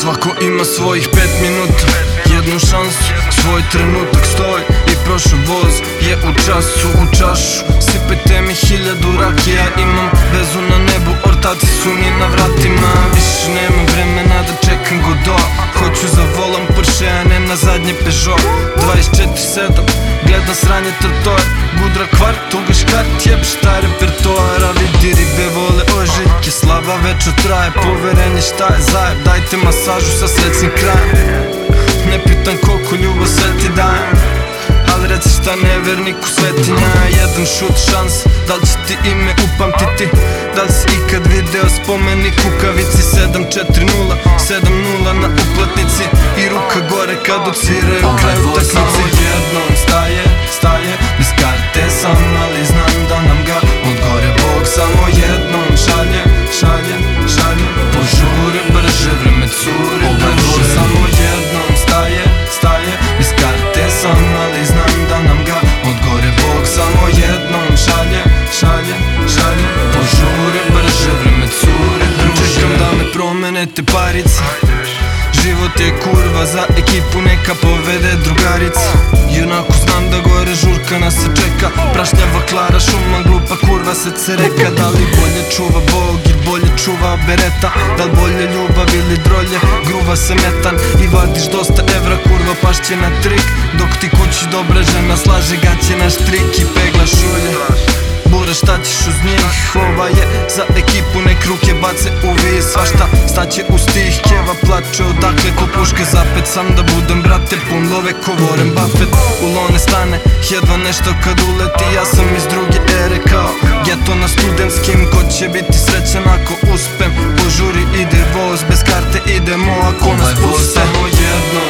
Svako ima svojih pet minuta Jednu šansu, svoj trenutak stoj I prošao voz je u času, u čašu. Sipajte mi hiljadu rakija Imam vezu na nebu, ortaci su mi na vratima. Više nemam vremena da čekam godo Hoću za volam Porsche, a ne na zadnje Peugeot. 24-7, gledam sranje trotoj Gudra kvart, tuga škart, jeb šta je repertoar A vidi ožiljke, večer traje Poverenje šta je zajeb, dajte masažu sa srećnim krajem. Ne pitam koliko ljubav sve ti dajem ali reci šta neverniku svetinja Jedan šut šans, da li će ti ime upamtiti? Da li si ikad video spomenik kukavici 7-4-0, 7-0 na uplatnici. I ruka gore kad odsviraju kraj utakmici. Jednom staje, staje, bez karte sam Ali znam me promene te parice. Život je kurva za ekipu neka povede drugarica Junako znam da gore žurka nas se čeka. Prašnjava klara šuma glupa kurva se cereka. Da li bolje čuva Bog ili bolje čuva bereta? Da li bolje ljubav ili drolje? Gruva se metan I vadiš dosta evra. Kurva pašće na trik. Dok ti kući dobra žena slaže gaće na štrik i pegla šulje. Bura šta ćeš uz njih? Ova je za ekipu nek ruke bace u vis Svašta staće u stih. Keva plače odakle ko puške Zapet. Sam da budem brate pun love ko Warren Buffett. U lone stane jedva nešto kad uleti. Ja sam iz druge ere kao Geto na studentskim. Ko će biti srećan ako uspem? Požuri ide voz bez karte idemo ako nas puste. Samo jednom staje,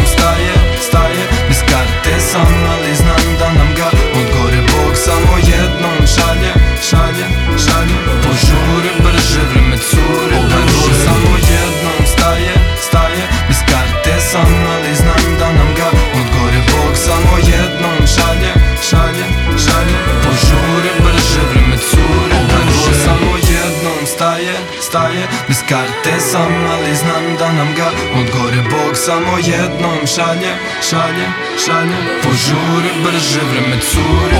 staje, staje Bez karte sam, ali znam da nam ga od gore Bog samo jednom šalje, šalje, šalje. Požuri brže, vreme curi